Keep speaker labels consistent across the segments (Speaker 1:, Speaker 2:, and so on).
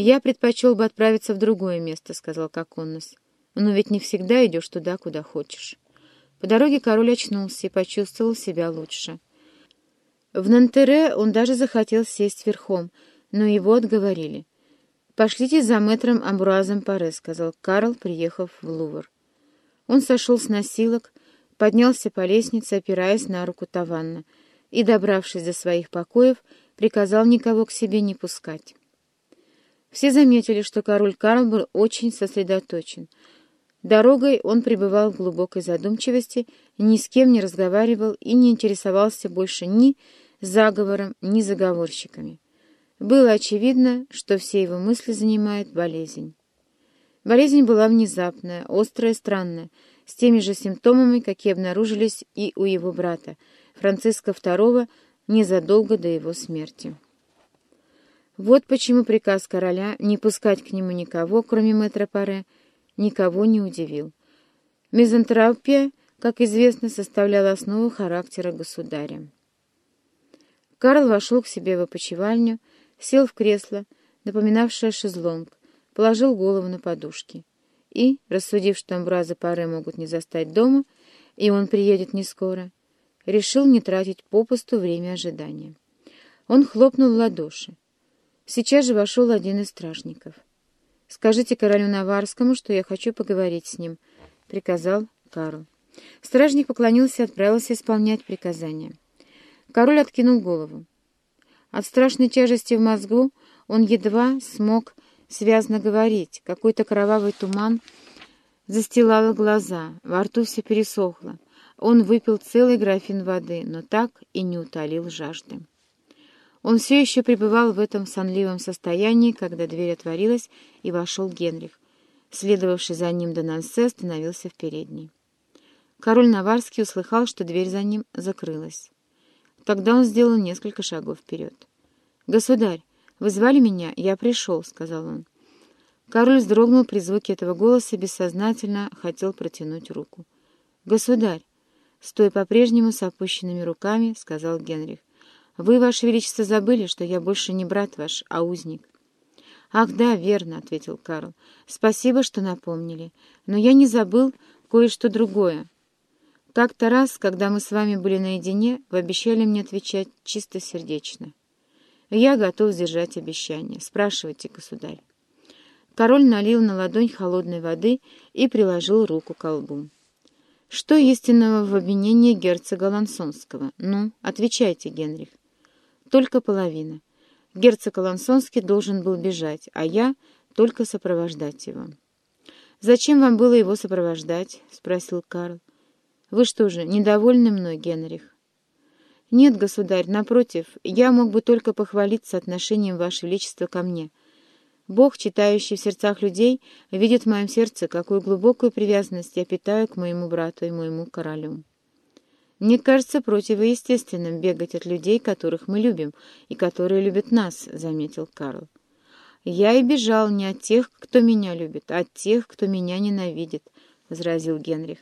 Speaker 1: «Я предпочел бы отправиться в другое место», — сказал Коконнос. «Но ведь не всегда идешь туда, куда хочешь». По дороге король очнулся и почувствовал себя лучше. В Нантере он даже захотел сесть верхом, но его отговорили. «Пошлите за мэтром Амбруазом Паре», — сказал Карл, приехав в Лувр. Он сошел с носилок, поднялся по лестнице, опираясь на руку Таванна, и, добравшись до своих покоев, приказал никого к себе не пускать. Все заметили, что король Карл был очень сосредоточен. Дорогой он пребывал в глубокой задумчивости, ни с кем не разговаривал и не интересовался больше ни заговором, ни заговорщиками. Было очевидно, что все его мысли занимает болезнь. Болезнь была внезапная, острая, странная, с теми же симптомами, какие обнаружились и у его брата, Франциска II, незадолго до его смерти. Вот почему приказ короля не пускать к нему никого, кроме мэтра Паре, никого не удивил. Мизантропия, как известно, составляла основу характера государя. Карл вошел к себе в опочивальню, сел в кресло, напоминавшее шезлонг, положил голову на подушки и, рассудив, что амбразы пары могут не застать дома, и он приедет не скоро, решил не тратить попусту время ожидания. Он хлопнул в ладоши. Сейчас же вошел один из стражников. «Скажите королю Наварскому, что я хочу поговорить с ним», — приказал Карл. Стражник поклонился и отправился исполнять приказание. Король откинул голову. От страшной тяжести в мозгу он едва смог связно говорить. Какой-то кровавый туман застилал глаза, во рту все пересохло. Он выпил целый графин воды, но так и не утолил жажды. Он все еще пребывал в этом сонливом состоянии, когда дверь отворилась, и вошел Генрих. Следовавший за ним Донансе остановился в передней. Король Наварский услыхал, что дверь за ним закрылась. Тогда он сделал несколько шагов вперед. «Государь, вы звали меня? Я пришел», — сказал он. Король вздрогнул при звуке этого голоса и бессознательно хотел протянуть руку. «Государь!» Стоя по-прежнему с опущенными руками, сказал Генрих. «Вы, Ваше Величество, забыли, что я больше не брат ваш, а узник». «Ах, да, верно», — ответил Карл. «Спасибо, что напомнили. Но я не забыл кое-что другое. Как-то раз, когда мы с вами были наедине, вы обещали мне отвечать чистосердечно. Я готов сдержать обещание. Спрашивайте, государь». Король налил на ладонь холодной воды и приложил руку к колбу. «Что истинного в обвинении герцога Лансонского? Ну, отвечайте, Генрих». «Только половина. Герцог Лансонский должен был бежать, а я только сопровождать его». «Зачем вам было его сопровождать?» — спросил Карл. «Вы что же, недовольны мной, Генрих?» «Нет, государь, напротив, я мог бы только похвалиться отношением Ваше Величество ко мне». Бог, читающий в сердцах людей, видит в моем сердце, какую глубокую привязанность я питаю к моему брату и моему королю. Мне кажется противоестественным бегать от людей, которых мы любим, и которые любят нас, — заметил Карл. Я и бежал не от тех, кто меня любит, а от тех, кто меня ненавидит, — возразил Генрих.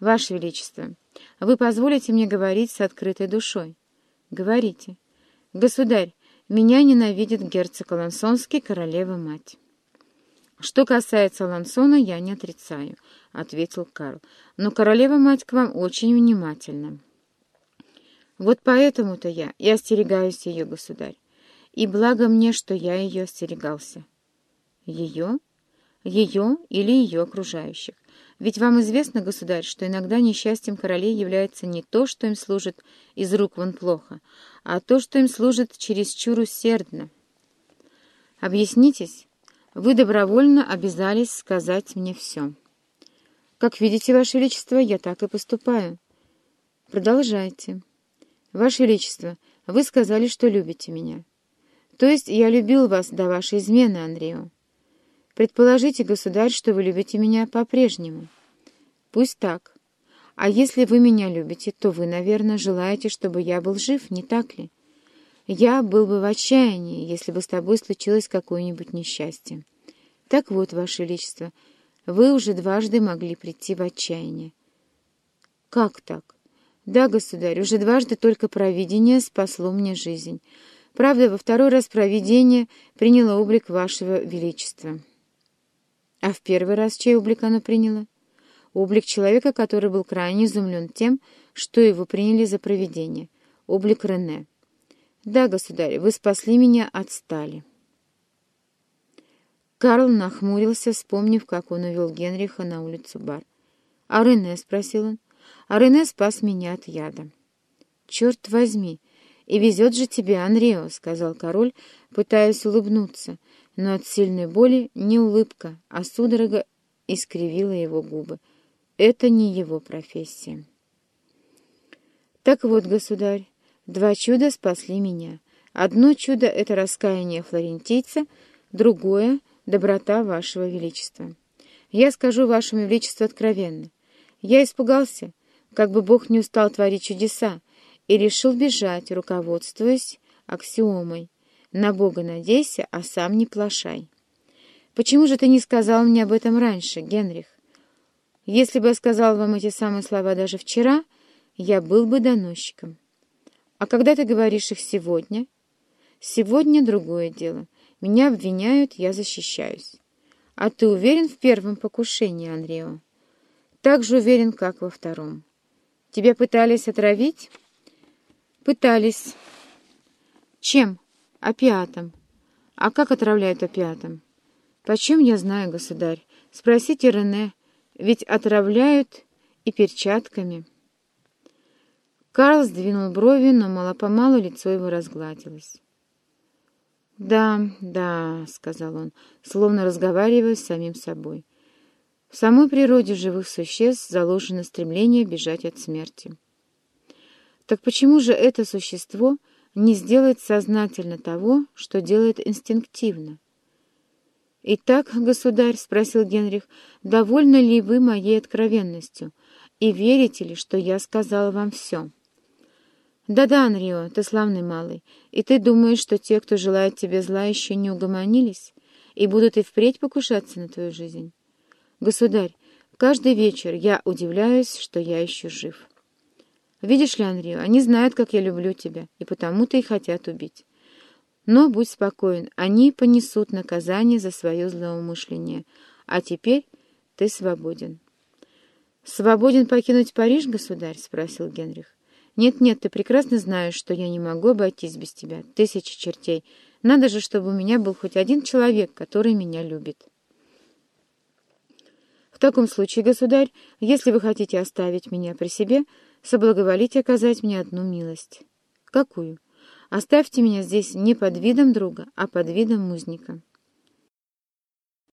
Speaker 1: Ваше Величество, вы позволите мне говорить с открытой душой? Говорите. Государь, меня ненавидит герцог Алансонский, королева-мать. «Что касается Лансона, я не отрицаю», — ответил Карл. «Но королева-мать к вам очень внимательна». «Вот поэтому-то я и остерегаюсь ее, государь. И благо мне, что я ее остерегался». «Ее? Ее или ее окружающих? Ведь вам известно, государь, что иногда несчастьем королей является не то, что им служит из рук вон плохо, а то, что им служит чересчур усердно. Объяснитесь, вы добровольно обязались сказать мне все. Как видите, Ваше Величество, я так и поступаю. Продолжайте. Ваше Величество, вы сказали, что любите меня. То есть я любил вас до вашей измены, Андрею. Предположите, государь, что вы любите меня по-прежнему. Пусть так. А если вы меня любите, то вы, наверное, желаете, чтобы я был жив, не так ли? Я был бы в отчаянии, если бы с тобой случилось какое-нибудь несчастье. Так вот, Ваше Величество, вы уже дважды могли прийти в отчаяние. Как так? Да, государь, уже дважды только провидение спасло мне жизнь. Правда, во второй раз провидение приняло облик вашего величества. А в первый раз чей облик оно приняло? Облик человека, который был крайне изумлен тем, что его приняли за провидение. Облик Рене. Да, государь, вы спасли меня от стали. Карл нахмурился, вспомнив, как он увел Генриха на улицу бар. «А Рене?» — спросил он. «А Рене спас меня от яда». «Черт возьми! И везет же тебе Анрео!» — сказал король, пытаясь улыбнуться, но от сильной боли не улыбка, а судорога искривила его губы. Это не его профессия. «Так вот, государь, два чуда спасли меня. Одно чудо — это раскаяние флорентийца, другое — доброта вашего величества. Я скажу вашему величеству откровенно. Я испугался, как бы Бог не устал творить чудеса, и решил бежать, руководствуясь аксиомой. На Бога надейся, а сам не плашай. Почему же ты не сказал мне об этом раньше, Генрих? Если бы я сказал вам эти самые слова даже вчера, я был бы доносчиком. А когда ты говоришь их сегодня? Сегодня другое дело. Меня обвиняют, я защищаюсь. А ты уверен в первом покушении, Анрео? Так же уверен, как во втором. Тебя пытались отравить? Пытались. Чем? Опиатом. А как отравляют опиатом? Почем я знаю, государь? Спросите Рене, ведь отравляют и перчатками. Карл сдвинул брови, но мало-помалу лицо его разгладилось. «Да, да», — сказал он, словно разговаривая с самим собой. «В самой природе живых существ заложено стремление бежать от смерти. Так почему же это существо не сделает сознательно того, что делает инстинктивно?» «Итак, государь», — спросил Генрих, — «довольны ли вы моей откровенностью, и верите ли, что я сказал вам все?» «Да-да, Анрио, ты славный малый, и ты думаешь, что те, кто желает тебе зла, еще не угомонились и будут и впредь покушаться на твою жизнь? Государь, каждый вечер я удивляюсь, что я еще жив. Видишь ли, Анрио, они знают, как я люблю тебя, и потому-то и хотят убить. Но будь спокоен, они понесут наказание за свое злоумышление, а теперь ты свободен». «Свободен покинуть Париж, государь?» — спросил Генрих. «Нет-нет, ты прекрасно знаешь, что я не могу обойтись без тебя. Тысячи чертей. Надо же, чтобы у меня был хоть один человек, который меня любит». «В таком случае, государь, если вы хотите оставить меня при себе, соблаговолите оказать мне одну милость». «Какую?» «Оставьте меня здесь не под видом друга, а под видом музника».